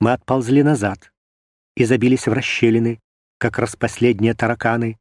мы отползли назад и забились в расщелины, как распоследние тараканы.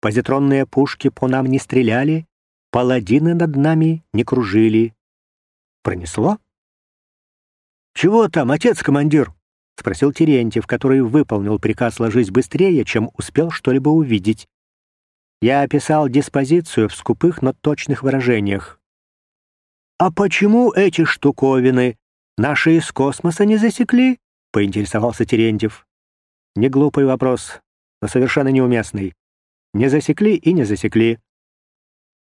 Позитронные пушки по нам не стреляли, паладины над нами не кружили. Пронесло? «Чего там, отец-командир?» — спросил Терентьев, который выполнил приказ «ложись быстрее», чем успел что-либо увидеть. Я описал диспозицию в скупых, но точных выражениях. «А почему эти штуковины наши из космоса не засекли?» — поинтересовался Терентьев. Не глупый вопрос, но совершенно неуместный. Не засекли и не засекли.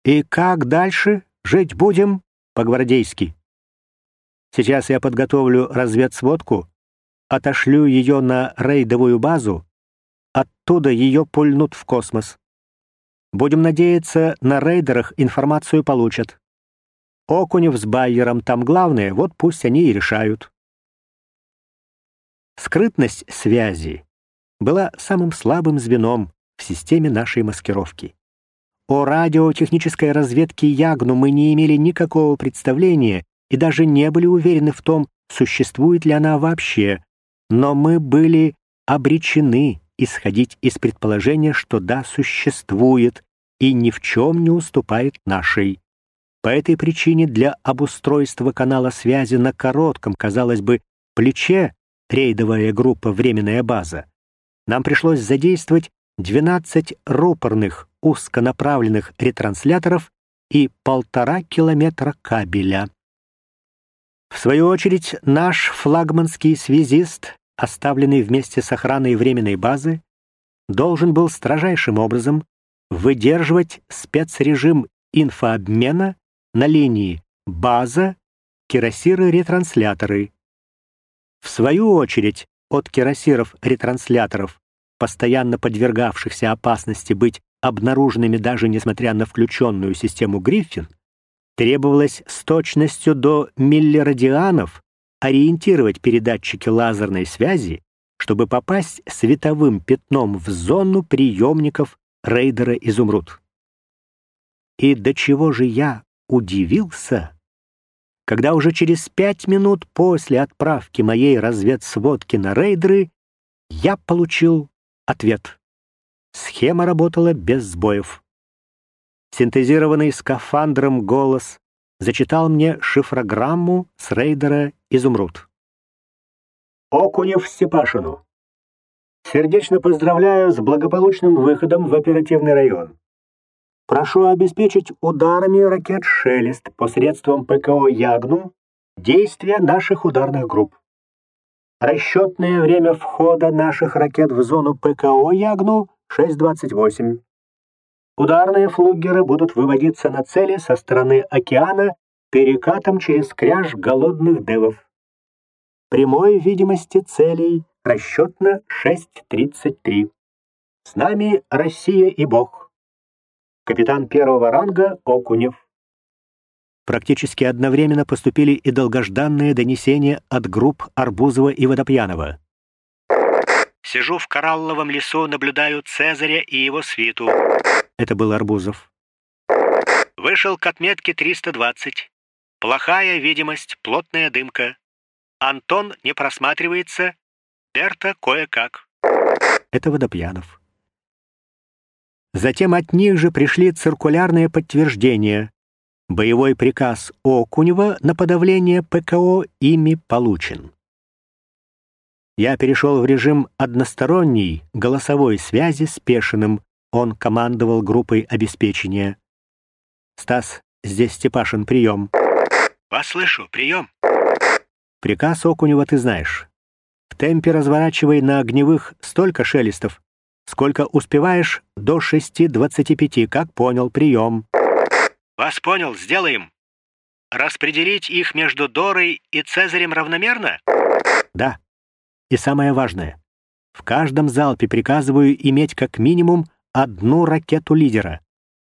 «И как дальше? Жить будем по-гвардейски?» Сейчас я подготовлю разведсводку, отошлю ее на рейдовую базу, оттуда ее пульнут в космос. Будем надеяться, на рейдерах информацию получат. Окунев с Байером там главное, вот пусть они и решают. Скрытность связи была самым слабым звеном в системе нашей маскировки. О радиотехнической разведке Ягну мы не имели никакого представления и даже не были уверены в том, существует ли она вообще, но мы были обречены исходить из предположения, что да, существует и ни в чем не уступает нашей. По этой причине для обустройства канала связи на коротком, казалось бы, плече рейдовая группа «Временная база» нам пришлось задействовать 12 рупорных узконаправленных ретрансляторов и полтора километра кабеля. В свою очередь, наш флагманский связист, оставленный вместе с охраной временной базы, должен был строжайшим образом выдерживать спецрежим инфообмена на линии база, кирасиры-ретрансляторы. В свою очередь, от кирасиров-ретрансляторов, постоянно подвергавшихся опасности быть обнаруженными даже несмотря на включенную систему Гриффин, Требовалось с точностью до миллирадианов ориентировать передатчики лазерной связи, чтобы попасть световым пятном в зону приемников рейдера «Изумруд». И до чего же я удивился, когда уже через пять минут после отправки моей разведсводки на рейдеры я получил ответ. Схема работала без сбоев. Синтезированный скафандром голос зачитал мне шифрограмму с рейдера «Изумруд». Окунев Степашину. Сердечно поздравляю с благополучным выходом в оперативный район. Прошу обеспечить ударами ракет «Шелест» посредством ПКО «Ягну» действия наших ударных групп. Расчетное время входа наших ракет в зону ПКО «Ягну» 6.28. Ударные флугеры будут выводиться на цели со стороны океана перекатом через кряж голодных девов. Прямой видимости целей расчетно 6.33. С нами Россия и Бог. Капитан первого ранга Окунев. Практически одновременно поступили и долгожданные донесения от групп Арбузова и Водопьянова. Сижу в коралловом лесу, наблюдаю Цезаря и его свиту. Это был Арбузов. Вышел к отметке 320. Плохая видимость, плотная дымка. Антон не просматривается. Берта кое-как. Это Водопьянов. Затем от них же пришли циркулярные подтверждения. Боевой приказ Окунева на подавление ПКО ими получен. Я перешел в режим односторонней голосовой связи с Пешиным, он командовал группой обеспечения. «Стас, здесь Степашин, прием». «Вас слышу, прием». «Приказ Окунева ты знаешь. В темпе разворачивай на огневых столько шелестов, сколько успеваешь до 6.25, как понял, прием». «Вас понял, сделаем. Распределить их между Дорой и Цезарем равномерно?» «Да. И самое важное. В каждом залпе приказываю иметь как минимум одну ракету лидера.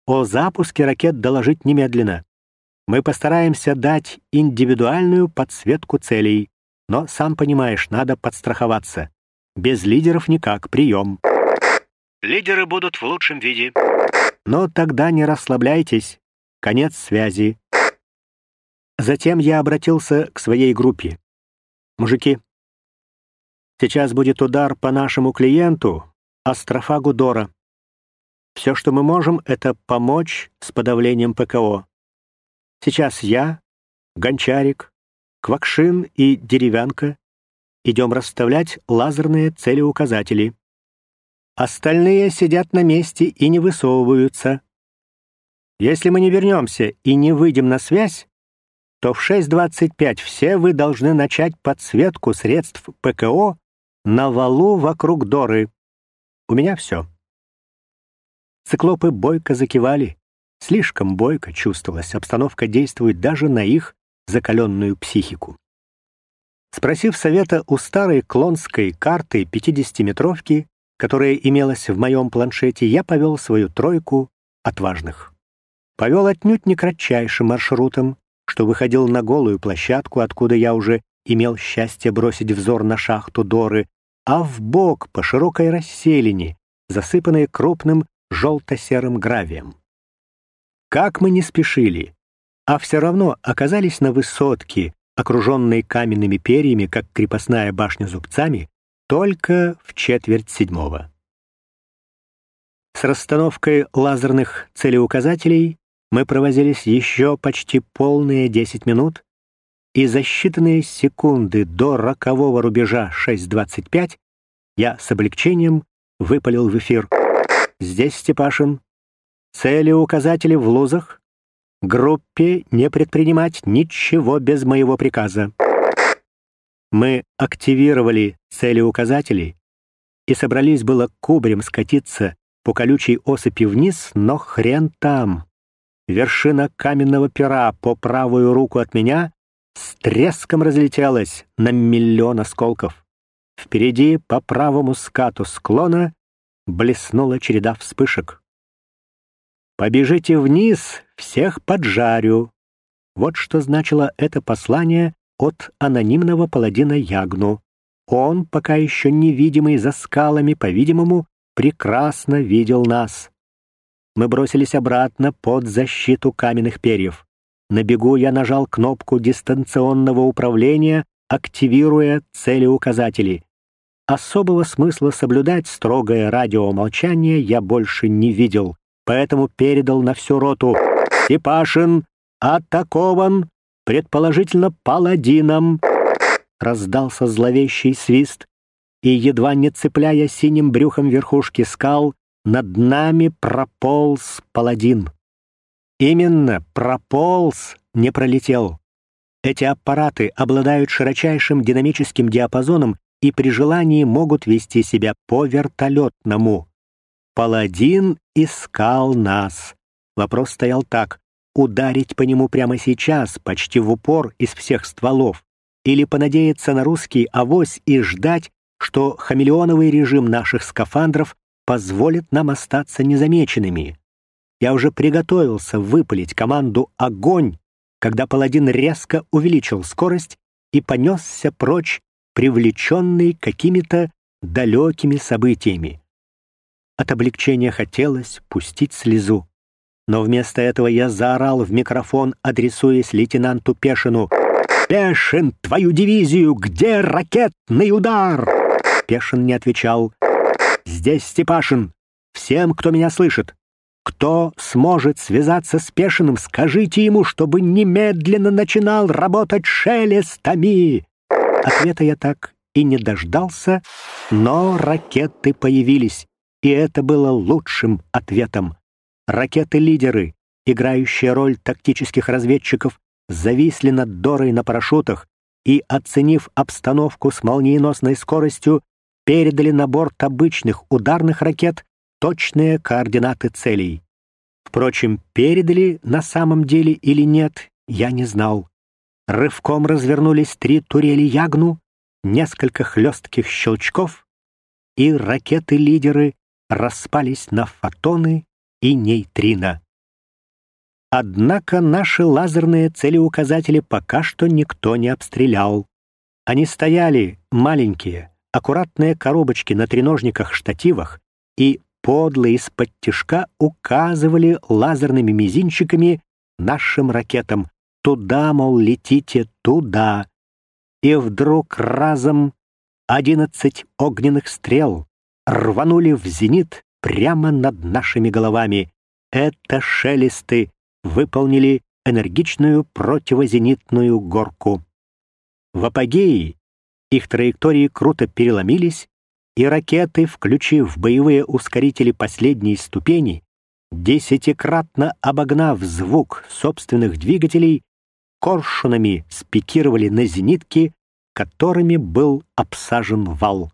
О запуске ракет доложить немедленно. Мы постараемся дать индивидуальную подсветку целей, но, сам понимаешь, надо подстраховаться. Без лидеров никак, прием. Лидеры будут в лучшем виде. Но тогда не расслабляйтесь. Конец связи. Затем я обратился к своей группе. Мужики, Сейчас будет удар по нашему клиенту, астрофагу Дора. Все, что мы можем, это помочь с подавлением ПКО. Сейчас я, Гончарик, Квакшин и Деревянка идем расставлять лазерные целеуказатели. Остальные сидят на месте и не высовываются. Если мы не вернемся и не выйдем на связь, то в 6.25 все вы должны начать подсветку средств ПКО на валу вокруг Доры. У меня все. Циклопы бойко закивали. Слишком бойко чувствовалась, обстановка действует даже на их закаленную психику. Спросив совета у старой клонской карты 50-метровки, которая имелась в моем планшете, я повел свою тройку отважных. Повел отнюдь не кратчайшим маршрутом, что выходил на голую площадку, откуда я уже имел счастье бросить взор на шахту Доры, а в бок по широкой расселине, засыпанной крупным желто-серым гравием. Как мы не спешили, а все равно оказались на высотке, окруженной каменными перьями, как крепостная башня зубцами, только в четверть седьмого. С расстановкой лазерных целеуказателей мы провозились еще почти полные 10 минут, и за считанные секунды до рокового рубежа 6.25 я с облегчением выпалил в эфир. «Здесь Степашин. Цели указатели в лузах. Группе не предпринимать ничего без моего приказа». Мы активировали цели указателей и собрались было кубрем скатиться по колючей осыпи вниз, но хрен там. Вершина каменного пера по правую руку от меня с треском разлетелась на миллион осколков. Впереди, по правому скату склона, блеснула череда вспышек. «Побежите вниз, всех поджарю!» Вот что значило это послание от анонимного паладина Ягну. Он, пока еще невидимый за скалами, по-видимому, прекрасно видел нас. Мы бросились обратно под защиту каменных перьев. На бегу я нажал кнопку дистанционного управления, активируя целеуказатели. Особого смысла соблюдать строгое радиомолчание я больше не видел, поэтому передал на всю роту. «Степашин атакован, предположительно, паладином!» Раздался зловещий свист, и, едва не цепляя синим брюхом верхушки скал, над нами прополз паладин. Именно прополз, не пролетел. Эти аппараты обладают широчайшим динамическим диапазоном и при желании могут вести себя по-вертолетному. Паладин искал нас. Вопрос стоял так. Ударить по нему прямо сейчас, почти в упор из всех стволов, или понадеяться на русский авось и ждать, что хамелеоновый режим наших скафандров позволит нам остаться незамеченными. Я уже приготовился выпалить команду «Огонь», когда паладин резко увеличил скорость и понесся прочь, привлеченный какими-то далекими событиями. От облегчения хотелось пустить слезу. Но вместо этого я заорал в микрофон, адресуясь лейтенанту Пешину. «Пешин, твою дивизию! Где ракетный удар?» Пешин не отвечал. «Здесь Степашин. Всем, кто меня слышит. Кто сможет связаться с Пешиным, скажите ему, чтобы немедленно начинал работать шелестами. Ответа я так и не дождался, но ракеты появились, и это было лучшим ответом. Ракеты-лидеры, играющие роль тактических разведчиков, зависли над Дорой на парашютах и, оценив обстановку с молниеносной скоростью, передали на борт обычных ударных ракет точные координаты целей. Впрочем, передали на самом деле или нет, я не знал. Рывком развернулись три турели Ягну, несколько хлестких щелчков, и ракеты-лидеры распались на фотоны и нейтрино. Однако наши лазерные целеуказатели пока что никто не обстрелял. Они стояли, маленькие, аккуратные коробочки на треножниках-штативах, и подло из-под тишка указывали лазерными мизинчиками нашим ракетам «Туда, мол, летите, туда!» И вдруг разом Одиннадцать огненных стрел рванули в зенит прямо над нашими головами. Это шелесты выполнили энергичную противозенитную горку. В апогее их траектории круто переломились, и ракеты, включив боевые ускорители последней ступени, десятикратно обогнав звук собственных двигателей, коршунами спикировали на зенитки, которыми был обсажен вал.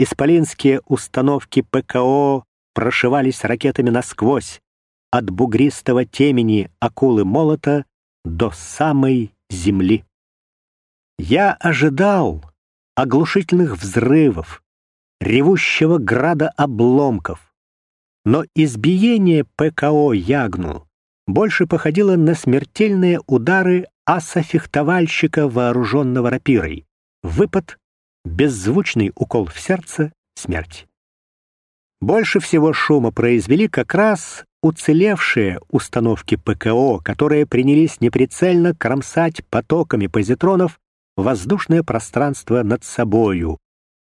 Исполинские установки ПКО прошивались ракетами насквозь, от бугристого темени акулы молота до самой земли. Я ожидал оглушительных взрывов, ревущего града обломков, но избиение ПКО Ягну больше походило на смертельные удары аса-фехтовальщика, вооруженного рапирой. Выпад, беззвучный укол в сердце, смерть. Больше всего шума произвели как раз уцелевшие установки ПКО, которые принялись неприцельно кромсать потоками позитронов воздушное пространство над собою.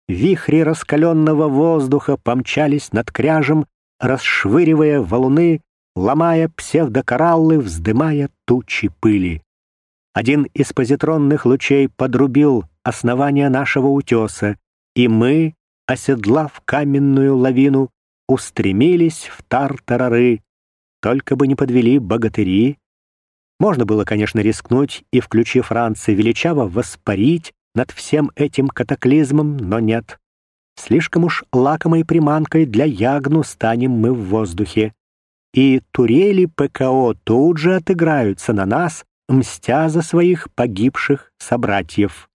Вихри раскаленного воздуха помчались над кряжем, расшвыривая валуны, ломая псевдокораллы, вздымая тучи пыли. Один из позитронных лучей подрубил основание нашего утеса, и мы, оседлав каменную лавину, устремились в тартарары, только бы не подвели богатыри. Можно было, конечно, рискнуть и, включив ранцы, величаво воспарить над всем этим катаклизмом, но нет. Слишком уж лакомой приманкой для ягну станем мы в воздухе. И турели ПКО тут же отыграются на нас, мстя за своих погибших собратьев.